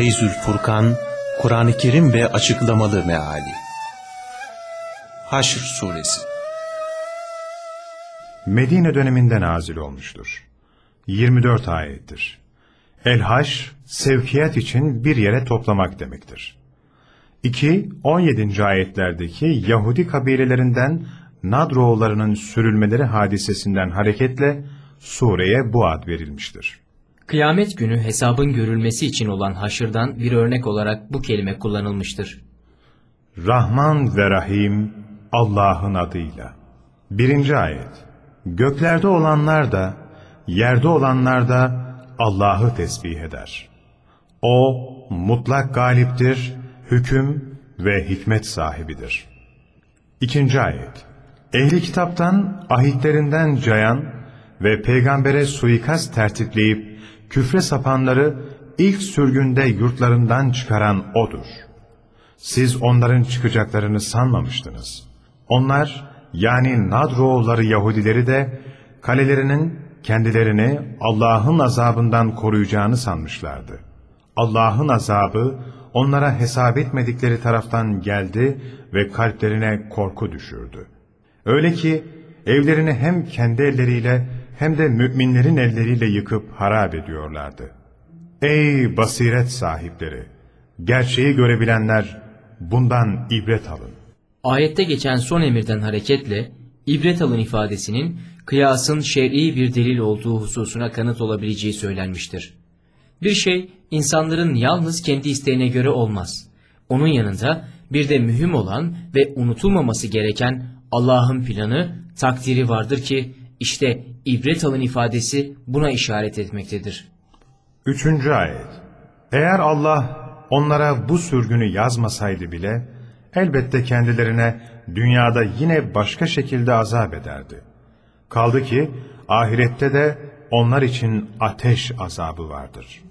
Feyzül Furkan, Kur'an-ı Kerim ve Açıklamalı Meali Haşr Suresi Medine döneminde nazil olmuştur. 24 ayettir. El-Haş, sevkiyat için bir yere toplamak demektir. 2. 17. ayetlerdeki Yahudi kabilelerinden Nadroğullarının sürülmeleri hadisesinden hareketle sureye bu ad verilmiştir. Kıyamet günü hesabın görülmesi için olan haşırdan bir örnek olarak bu kelime kullanılmıştır. Rahman ve Rahim Allah'ın adıyla. Birinci ayet. Göklerde olanlar da, yerde olanlar da Allah'ı tesbih eder. O mutlak galiptir, hüküm ve hikmet sahibidir. İkinci ayet. Ehli kitaptan ahitlerinden cayan ve peygambere suikast tertipleyip küfre sapanları ilk sürgünde yurtlarından çıkaran O'dur. Siz onların çıkacaklarını sanmamıştınız. Onlar yani Nadroğulları Yahudileri de kalelerinin kendilerini Allah'ın azabından koruyacağını sanmışlardı. Allah'ın azabı onlara hesap etmedikleri taraftan geldi ve kalplerine korku düşürdü. Öyle ki evlerini hem kendi elleriyle hem de müminlerin elleriyle yıkıp harap ediyorlardı. Ey basiret sahipleri! Gerçeği görebilenler bundan ibret alın. Ayette geçen son emirden hareketle ibret alın ifadesinin kıyasın şer'i bir delil olduğu hususuna kanıt olabileceği söylenmiştir. Bir şey insanların yalnız kendi isteğine göre olmaz. Onun yanında bir de mühim olan ve unutulmaması gereken Allah'ın planı, takdiri vardır ki işte ibret alın ifadesi buna işaret etmektedir. Üçüncü ayet. Eğer Allah onlara bu sürgünü yazmasaydı bile, elbette kendilerine dünyada yine başka şekilde azap ederdi. Kaldı ki ahirette de onlar için ateş azabı vardır.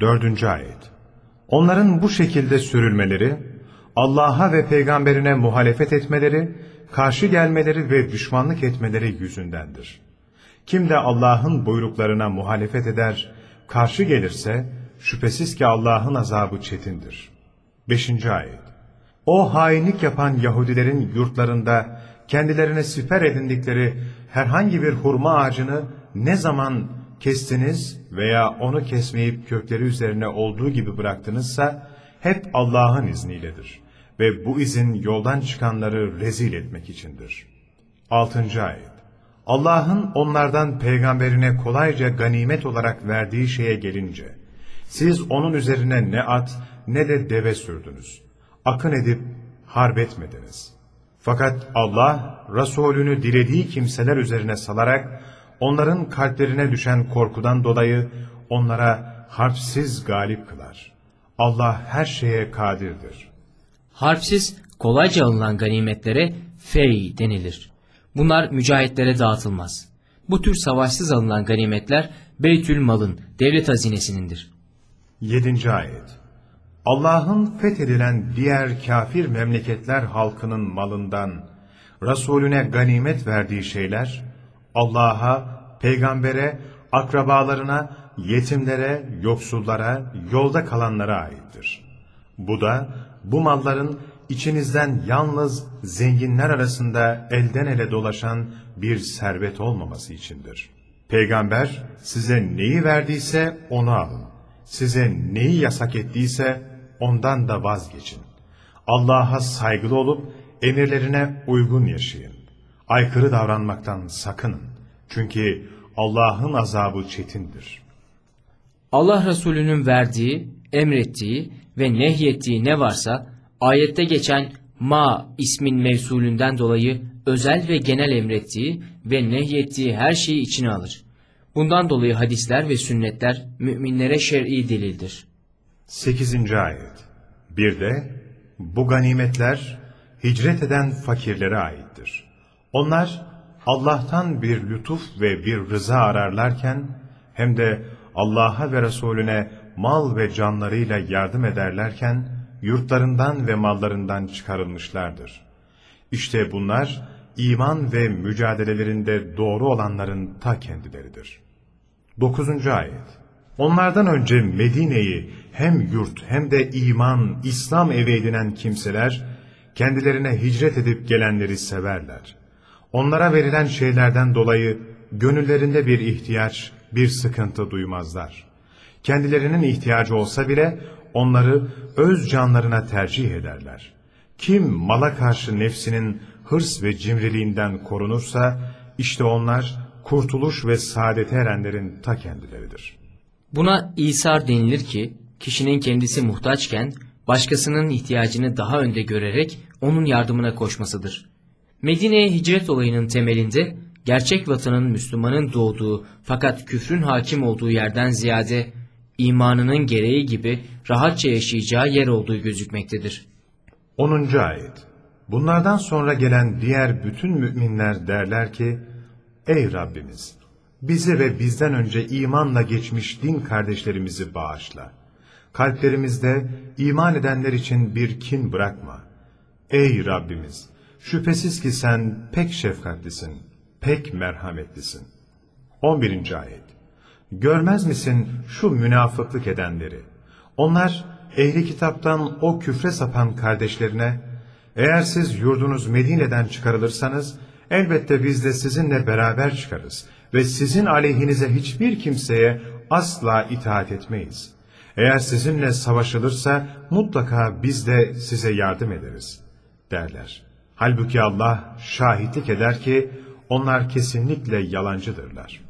Dördüncü ayet. Onların bu şekilde sürülmeleri, Allah'a ve peygamberine muhalefet etmeleri, karşı gelmeleri ve düşmanlık etmeleri yüzündendir. Kim de Allah'ın buyruklarına muhalefet eder, karşı gelirse, şüphesiz ki Allah'ın azabı çetindir. Beşinci ayet. O hainlik yapan Yahudilerin yurtlarında kendilerine siper edindikleri herhangi bir hurma ağacını ne zaman kestiniz veya onu kesmeyip kökleri üzerine olduğu gibi bıraktınızsa hep Allah'ın izniyledir. Ve bu izin yoldan çıkanları rezil etmek içindir. Altıncı ayet. Allah'ın onlardan peygamberine kolayca ganimet olarak verdiği şeye gelince, siz onun üzerine ne at ne de deve sürdünüz. Akın edip harp etmediniz. Fakat Allah Resulünü dilediği kimseler üzerine salarak onların kalplerine düşen korkudan dolayı onlara harpsiz galip kılar. Allah her şeye kadirdir. Harpsiz kolayca alınan ganimetlere fey denilir. Bunlar mücahitlere dağıtılmaz. Bu tür savaşsız alınan ganimetler Beytül Mal'ın, devlet hazinesinindir. 7. ayet Allah'ın fethedilen diğer kafir memleketler halkının malından Resulüne ganimet verdiği şeyler Allah'a, peygambere, akrabalarına, yetimlere, yoksullara, yolda kalanlara aittir. Bu da bu malların içinizden yalnız zenginler arasında elden ele dolaşan bir servet olmaması içindir. Peygamber size neyi verdiyse onu alın. Size neyi yasak ettiyse ondan da vazgeçin. Allah'a saygılı olup emirlerine uygun yaşayın. Aykırı davranmaktan sakının. Çünkü Allah'ın azabı çetindir. Allah Resulü'nün verdiği, emrettiği ve nehyettiği ne varsa ayette geçen ma ismin mevsulünden dolayı özel ve genel emrettiği ve nehyettiği her şeyi içine alır. Bundan dolayı hadisler ve sünnetler müminlere şer'i delildir. 8. ayet Bir de bu ganimetler hicret eden fakirlere aittir. Onlar Allah'tan bir lütuf ve bir rıza ararlarken hem de Allah'a ve Resulüne mal ve canlarıyla yardım ederlerken yurtlarından ve mallarından çıkarılmışlardır. İşte bunlar iman ve mücadelelerinde doğru olanların ta kendileridir. 9. ayet Onlardan önce Medine'yi hem yurt hem de iman, İslam evi edinen kimseler kendilerine hicret edip gelenleri severler. Onlara verilen şeylerden dolayı gönüllerinde bir ihtiyaç, bir sıkıntı duymazlar. Kendilerinin ihtiyacı olsa bile onları öz canlarına tercih ederler. Kim mala karşı nefsinin hırs ve cimriliğinden korunursa, işte onlar kurtuluş ve saadete erenlerin ta kendileridir. Buna İsar denilir ki, kişinin kendisi muhtaçken, başkasının ihtiyacını daha önde görerek onun yardımına koşmasıdır. Medine'ye hicret olayının temelinde, gerçek vatanın Müslümanın doğduğu fakat küfrün hakim olduğu yerden ziyade, imanının gereği gibi rahatça yaşayacağı yer olduğu gözükmektedir. 10. Ayet Bunlardan sonra gelen diğer bütün müminler derler ki, Ey Rabbimiz! Bizi ve bizden önce imanla geçmiş din kardeşlerimizi bağışla. Kalplerimizde iman edenler için bir kin bırakma. Ey Rabbimiz! Şüphesiz ki sen pek şefkatlisin, pek merhametlisin. 11. Ayet Görmez misin şu münafıklık edenleri? Onlar ehli kitaptan o küfre sapan kardeşlerine, eğer siz yurdunuz Medine'den çıkarılırsanız, elbette biz de sizinle beraber çıkarız ve sizin aleyhinize hiçbir kimseye asla itaat etmeyiz. Eğer sizinle savaşılırsa mutlaka biz de size yardım ederiz, derler. Halbuki Allah şahitlik eder ki, onlar kesinlikle yalancıdırlar.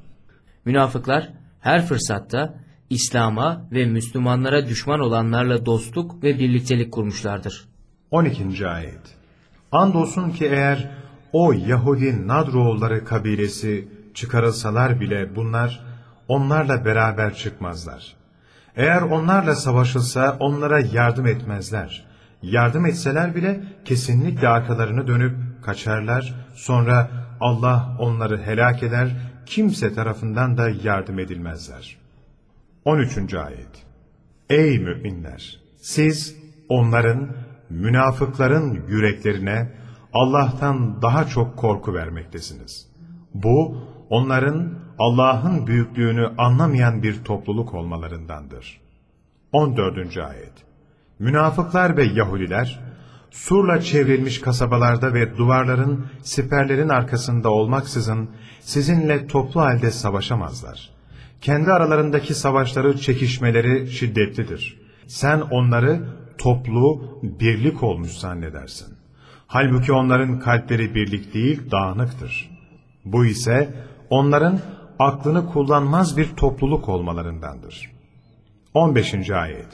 Münafıklar her fırsatta İslam'a ve Müslümanlara düşman olanlarla dostluk ve birliktelik kurmuşlardır. 12. Ayet Andolsun ki eğer o Yahudi Nadroğulları kabilesi çıkarılsalar bile bunlar onlarla beraber çıkmazlar. Eğer onlarla savaşılsa onlara yardım etmezler. Yardım etseler bile kesinlikle arkalarını dönüp kaçarlar. Sonra Allah onları helak eder, kimse tarafından da yardım edilmezler. 13. Ayet Ey müminler! Siz onların, münafıkların yüreklerine Allah'tan daha çok korku vermektesiniz. Bu, onların Allah'ın büyüklüğünü anlamayan bir topluluk olmalarındandır. 14. Ayet Münafıklar ve Yahudiler, surla çevrilmiş kasabalarda ve duvarların, siperlerin arkasında olmaksızın sizinle toplu halde savaşamazlar. Kendi aralarındaki savaşları, çekişmeleri şiddetlidir. Sen onları toplu, birlik olmuş zannedersin. Halbuki onların kalpleri birlik değil, dağınıktır. Bu ise onların aklını kullanmaz bir topluluk olmalarındandır. 15. Ayet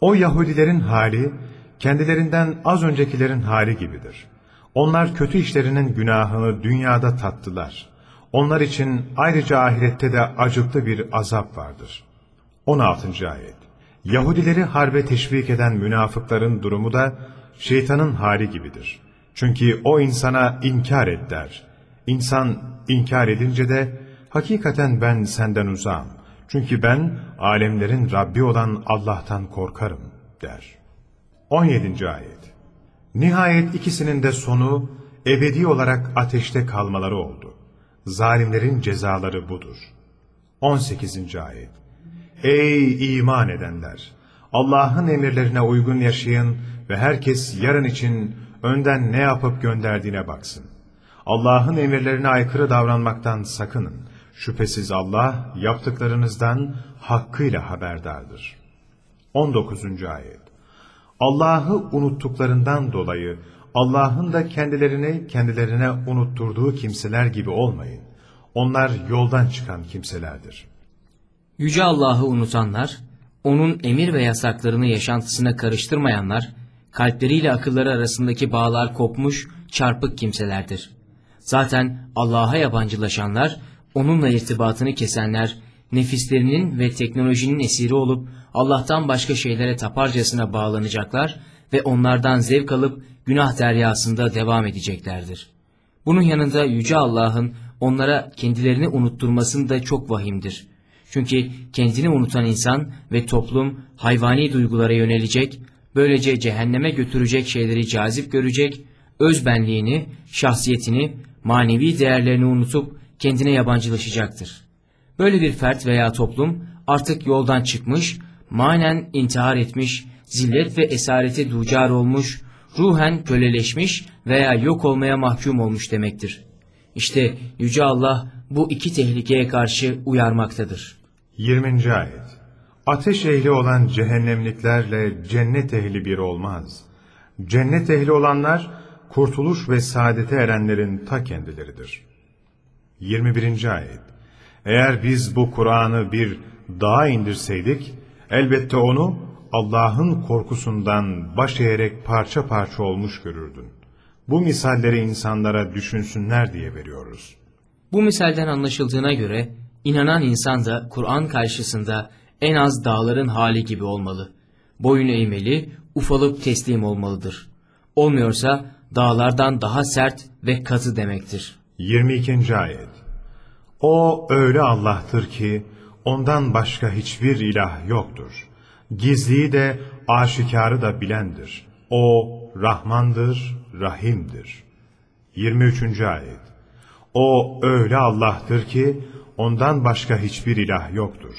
O Yahudilerin hali, kendilerinden az öncekilerin hali gibidir. Onlar kötü işlerinin günahını dünyada tattılar. Onlar için ayrıca ahirette de acıklı bir azap vardır. 16. Ayet Yahudileri harbe teşvik eden münafıkların durumu da şeytanın hali gibidir. Çünkü o insana inkar et der. İnsan inkar edince de hakikaten ben senden uzağım. Çünkü ben alemlerin Rabbi olan Allah'tan korkarım der. 17. Ayet Nihayet ikisinin de sonu ebedi olarak ateşte kalmaları oldu. Zalimlerin cezaları budur. 18. Ayet Ey iman edenler! Allah'ın emirlerine uygun yaşayın ve herkes yarın için önden ne yapıp gönderdiğine baksın. Allah'ın emirlerine aykırı davranmaktan sakının. Şüphesiz Allah yaptıklarınızdan hakkıyla haberdardır. 19. Ayet Allah'ı unuttuklarından dolayı Allah'ın da kendilerini kendilerine unutturduğu kimseler gibi olmayın. Onlar yoldan çıkan kimselerdir. Yüce Allah'ı unutanlar, onun emir ve yasaklarını yaşantısına karıştırmayanlar, kalpleriyle akılları arasındaki bağlar kopmuş, çarpık kimselerdir. Zaten Allah'a yabancılaşanlar, onunla irtibatını kesenler, nefislerinin ve teknolojinin esiri olup Allah'tan başka şeylere taparcasına bağlanacaklar ve onlardan zevk alıp günah deryasında devam edeceklerdir. Bunun yanında Yüce Allah'ın onlara kendilerini unutturmasını da çok vahimdir. Çünkü kendini unutan insan ve toplum hayvani duygulara yönelecek, böylece cehenneme götürecek şeyleri cazip görecek, öz benliğini, şahsiyetini, manevi değerlerini unutup kendine yabancılaşacaktır. Böyle bir fert veya toplum artık yoldan çıkmış, manen intihar etmiş, zillet ve esarete ducar olmuş, ruhen köleleşmiş veya yok olmaya mahkum olmuş demektir. İşte Yüce Allah bu iki tehlikeye karşı uyarmaktadır. 20. Ayet Ateş ehli olan cehennemliklerle cennet ehli bir olmaz. Cennet ehli olanlar kurtuluş ve saadete erenlerin ta kendileridir. 21. Ayet Eğer biz bu Kur'an'ı bir dağa indirseydik, elbette onu Allah'ın korkusundan baş eğerek parça parça olmuş görürdün. Bu misalleri insanlara düşünsünler diye veriyoruz. Bu misalden anlaşıldığına göre inanan insan da Kur'an karşısında en az dağların hali gibi olmalı. Boyun eğmeli, ufalıp teslim olmalıdır. Olmuyorsa dağlardan daha sert ve katı demektir. 22. Ayet O öyle Allah'tır ki ondan başka hiçbir ilah yoktur. Gizliyi de aşikarı da bilendir. O Rahmandır, Rahim'dir. 23. Ayet O öyle Allah'tır ki ondan başka hiçbir ilah yoktur.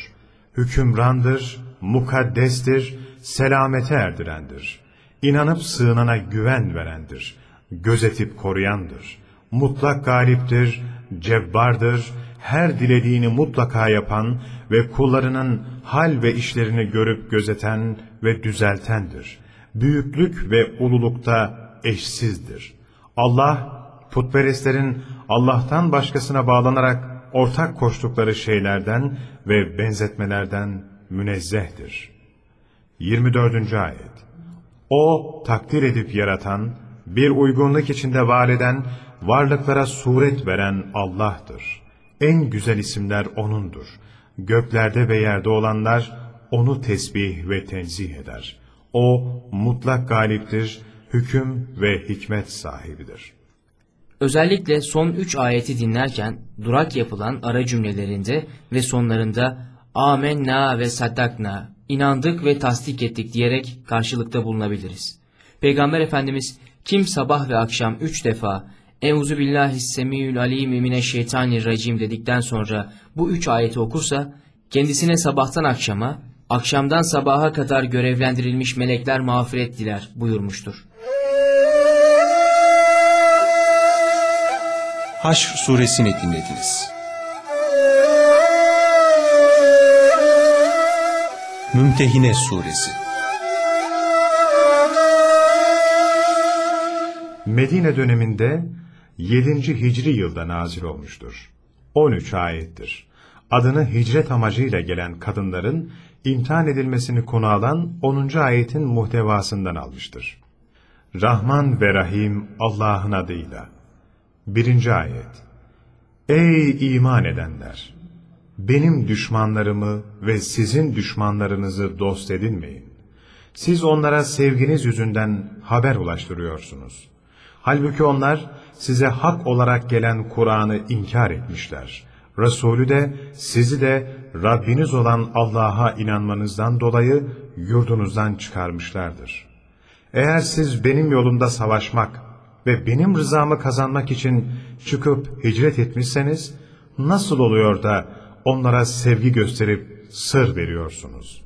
Hükümrandır, mukaddestir, selamete erdirendir. İnanıp sığınana güven verendir. Gözetip koruyandır. Mutlak galiptir, cebbardır, her dilediğini mutlaka yapan ve kullarının hal ve işlerini görüp gözeten ve düzeltendir. Büyüklük ve ululukta eşsizdir. Allah, putperestlerin Allah'tan başkasına bağlanarak ortak koştukları şeylerden ve benzetmelerden münezzehtir. 24. Ayet O takdir edip yaratan, bir uygunluk içinde var eden, varlıklara suret veren Allah'tır. En güzel isimler O'nundur. Göklerde ve yerde olanlar O'nu tesbih ve tenzih eder. O mutlak galiptir, hüküm ve hikmet sahibidir. Özellikle son üç ayeti dinlerken durak yapılan ara cümlelerinde ve sonlarında amenna ve saddakna, inandık ve tasdik ettik diyerek karşılıkta bulunabiliriz. Peygamber Efendimiz kim sabah ve akşam üç defa Euzu billahi semiyül alim mineşşeytanirracim dedikten sonra bu üç ayeti okursa kendisine sabahtan akşama, akşamdan sabaha kadar görevlendirilmiş melekler mağfiret diler buyurmuştur. Haşr suresini dinlediniz. Mümtehine suresi Medine döneminde 7. Hicri yılda nazil olmuştur. 13 ayettir. Adını hicret amacıyla gelen kadınların imtihan edilmesini konu alan 10. ayetin muhtevasından almıştır. Rahman ve Rahim Allah'ın adıyla. 1. ayet. Ey iman edenler! Benim düşmanlarımı ve sizin düşmanlarınızı dost edinmeyin. Siz onlara sevginiz yüzünden haber ulaştırıyorsunuz. Halbuki onlar size hak olarak gelen Kur'an'ı inkar etmişler. Resulü de sizi de Rabbiniz olan Allah'a inanmanızdan dolayı yurdunuzdan çıkarmışlardır. Eğer siz benim yolumda savaşmak ve benim rızamı kazanmak için çıkıp hicret etmişseniz, nasıl oluyor da onlara sevgi gösterip sır veriyorsunuz?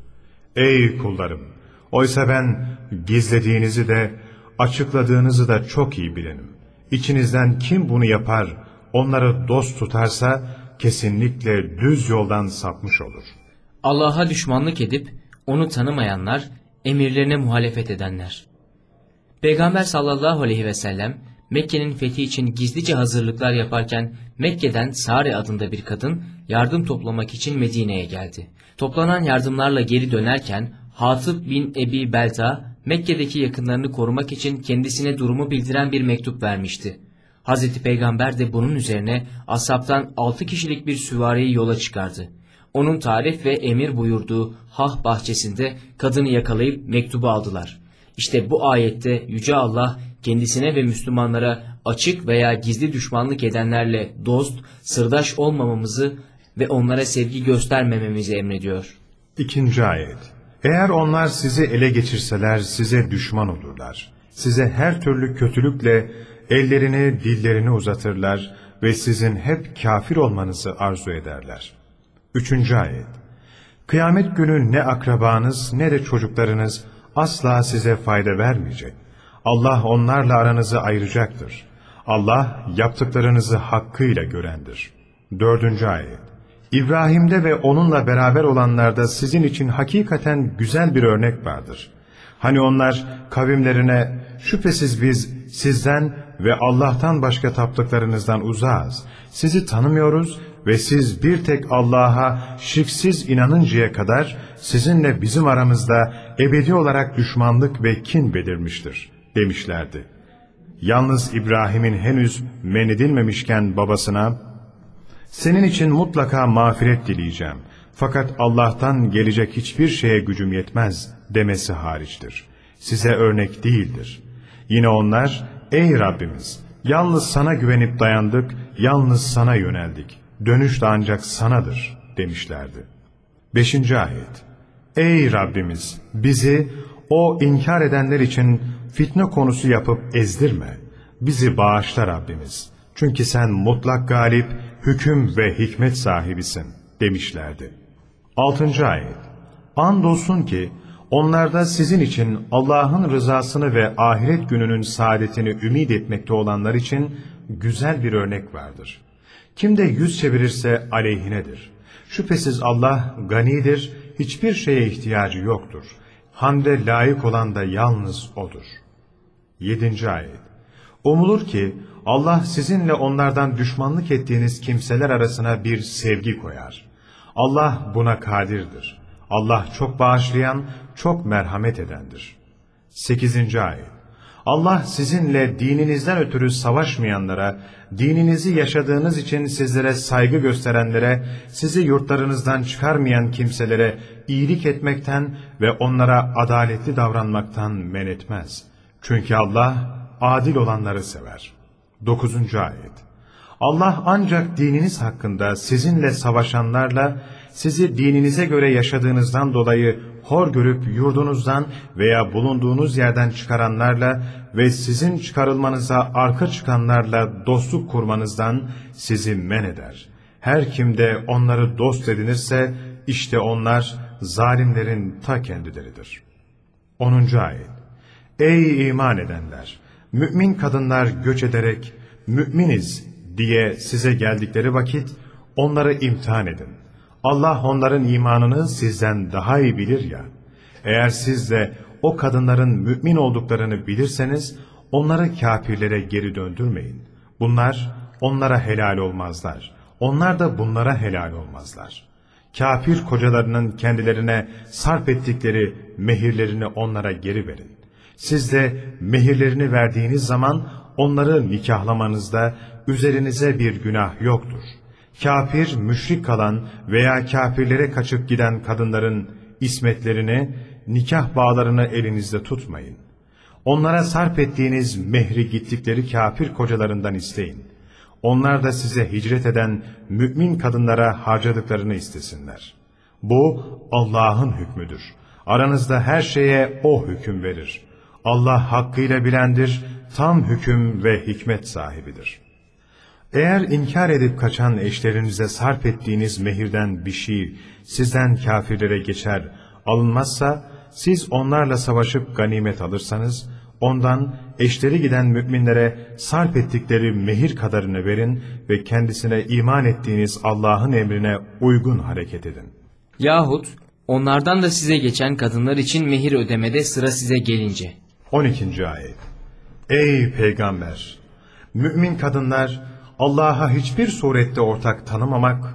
Ey kullarım! Oysa ben gizlediğinizi de açıkladığınızı da çok iyi bilenim. İçinizden kim bunu yapar, onları dost tutarsa kesinlikle düz yoldan sapmış olur. Allah'a düşmanlık edip onu tanımayanlar, emirlerine muhalefet edenler. Peygamber sallallahu aleyhi ve sellem Mekke'nin fethi için gizlice hazırlıklar yaparken Mekke'den Sare adında bir kadın yardım toplamak için Medine'ye geldi. Toplanan yardımlarla geri dönerken Hatip bin Ebi Belta Mekke'deki yakınlarını korumak için kendisine durumu bildiren bir mektup vermişti. Hazreti Peygamber de bunun üzerine asaptan altı kişilik bir süvariyi yola çıkardı. Onun tarif ve emir buyurduğu Hah bahçesinde kadını yakalayıp mektubu aldılar. İşte bu ayette Yüce Allah kendisine ve Müslümanlara açık veya gizli düşmanlık edenlerle dost, sırdaş olmamamızı ve onlara sevgi göstermememizi emrediyor. İkinci ayet. Eğer onlar sizi ele geçirseler size düşman olurlar. Size her türlü kötülükle ellerini, dillerini uzatırlar ve sizin hep kafir olmanızı arzu ederler. Üçüncü ayet. Kıyamet günü ne akrabanız ne de çocuklarınız asla size fayda vermeyecek. Allah onlarla aranızı ayıracaktır. Allah yaptıklarınızı hakkıyla görendir. Dördüncü ayet. İbrahim'de ve onunla beraber olanlarda sizin için hakikaten güzel bir örnek vardır. Hani onlar kavimlerine şüphesiz biz sizden ve Allah'tan başka taptıklarınızdan uzağız. Sizi tanımıyoruz ve siz bir tek Allah'a şirksiz inanıncaya kadar sizinle bizim aramızda ebedi olarak düşmanlık ve kin belirmiştir demişlerdi. Yalnız İbrahim'in henüz men edilmemişken babasına senin için mutlaka mağfiret dileyeceğim. Fakat Allah'tan gelecek hiçbir şeye gücüm yetmez demesi hariçtir. Size örnek değildir. Yine onlar, ey Rabbimiz, yalnız sana güvenip dayandık, yalnız sana yöneldik. Dönüş de ancak sanadır demişlerdi. Beşinci ayet. Ey Rabbimiz, bizi o inkar edenler için fitne konusu yapıp ezdirme. Bizi bağışla Rabbimiz. Çünkü sen mutlak galip, hüküm ve hikmet sahibisin demişlerdi. Altıncı ayet. Andolsun ki onlarda sizin için Allah'ın rızasını ve ahiret gününün saadetini ümit etmekte olanlar için güzel bir örnek vardır. Kim de yüz çevirirse aleyhinedir. Şüphesiz Allah ganidir, hiçbir şeye ihtiyacı yoktur. Hamde layık olan da yalnız O'dur. Yedinci ayet. Umulur ki Allah sizinle onlardan düşmanlık ettiğiniz kimseler arasına bir sevgi koyar. Allah buna kadirdir. Allah çok bağışlayan, çok merhamet edendir. 8. ayet. Allah sizinle dininizden ötürü savaşmayanlara, dininizi yaşadığınız için sizlere saygı gösterenlere, sizi yurtlarınızdan çıkarmayan kimselere iyilik etmekten ve onlara adaletli davranmaktan men etmez. Çünkü Allah adil olanları sever. 9. ayet. Allah ancak dininiz hakkında sizinle savaşanlarla, sizi dininize göre yaşadığınızdan dolayı hor görüp yurdunuzdan veya bulunduğunuz yerden çıkaranlarla ve sizin çıkarılmanıza arka çıkanlarla dostluk kurmanızdan sizi men eder. Her kim de onları dost edinirse, işte onlar zalimlerin ta kendileridir. 10. ayet. Ey iman edenler! Mümin kadınlar göç ederek, müminiz diye size geldikleri vakit onları imtihan edin. Allah onların imanını sizden daha iyi bilir ya. Eğer siz de o kadınların mümin olduklarını bilirseniz onları kafirlere geri döndürmeyin. Bunlar onlara helal olmazlar. Onlar da bunlara helal olmazlar. Kafir kocalarının kendilerine sarf ettikleri mehirlerini onlara geri verin. Siz de mehirlerini verdiğiniz zaman onları nikahlamanızda üzerinize bir günah yoktur. Kafir, müşrik kalan veya kafirlere kaçıp giden kadınların ismetlerini, nikah bağlarını elinizde tutmayın. Onlara sarf ettiğiniz mehri gittikleri kafir kocalarından isteyin. Onlar da size hicret eden mümin kadınlara harcadıklarını istesinler. Bu Allah'ın hükmüdür. Aranızda her şeye O hüküm verir. Allah hakkıyla bilendir, tam hüküm ve hikmet sahibidir. Eğer inkar edip kaçan eşlerinize sarf ettiğiniz mehirden bir şey sizden kafirlere geçer, alınmazsa, siz onlarla savaşıp ganimet alırsanız, ondan eşleri giden müminlere sarf ettikleri mehir kadarını verin ve kendisine iman ettiğiniz Allah'ın emrine uygun hareket edin. Yahut onlardan da size geçen kadınlar için mehir ödemede sıra size gelince. 12. ayet Ey peygamber! Mümin kadınlar Allah'a hiçbir surette ortak tanımamak,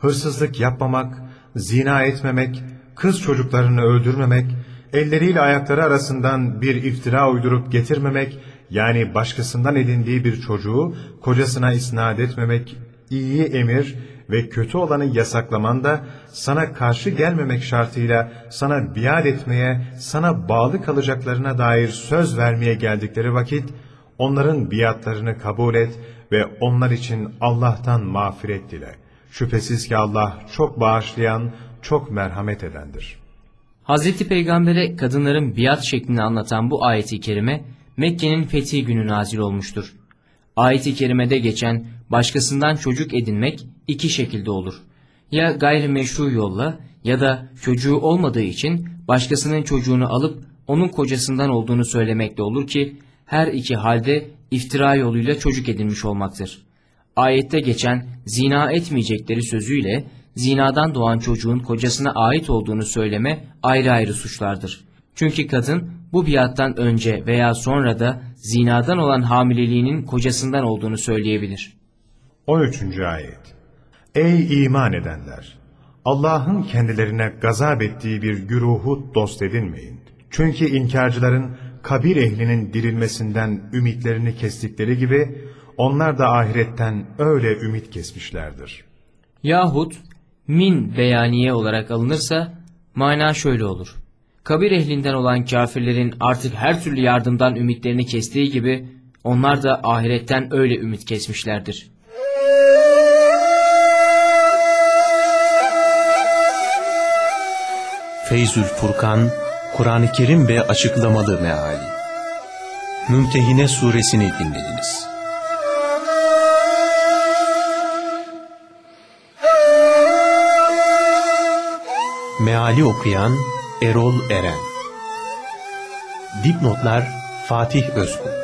hırsızlık yapmamak, zina etmemek, kız çocuklarını öldürmemek, elleriyle ayakları arasından bir iftira uydurup getirmemek, yani başkasından edindiği bir çocuğu kocasına isnat etmemek, iyi emir ve kötü olanı yasaklaman da sana karşı gelmemek şartıyla sana biat etmeye, sana bağlı kalacaklarına dair söz vermeye geldikleri vakit, onların biatlarını kabul et ve onlar için Allah'tan mağfiret dile. Şüphesiz ki Allah çok bağışlayan, çok merhamet edendir. Hazreti Peygamber'e kadınların biat şeklini anlatan bu ayeti kerime Mekke'nin fethi günü nazil olmuştur. Ayet-i kerimede geçen başkasından çocuk edinmek iki şekilde olur. Ya gayrimeşru yolla ya da çocuğu olmadığı için başkasının çocuğunu alıp onun kocasından olduğunu söylemekle olur ki her iki halde iftira yoluyla çocuk edinmiş olmaktır. Ayette geçen zina etmeyecekleri sözüyle zinadan doğan çocuğun kocasına ait olduğunu söyleme ayrı ayrı suçlardır. Çünkü kadın bu biattan önce veya sonra da zinadan olan hamileliğinin kocasından olduğunu söyleyebilir. 13. Ayet Ey iman edenler! Allah'ın kendilerine gazap ettiği bir güruhu dost edinmeyin. Çünkü inkarcıların kabir ehlinin dirilmesinden ümitlerini kestikleri gibi onlar da ahiretten öyle ümit kesmişlerdir. Yahut min beyaniye olarak alınırsa mana şöyle olur. Kabir ehlinden olan kafirlerin artık her türlü yardımdan ümitlerini kestiği gibi onlar da ahiretten öyle ümit kesmişlerdir. Feyzül Furkan, Kur'an-ı Kerim ve açıklamalı meali. Mümtehine suresini dinlediniz. Meali okuyan Erol Eren Dipnotlar Fatih Özkul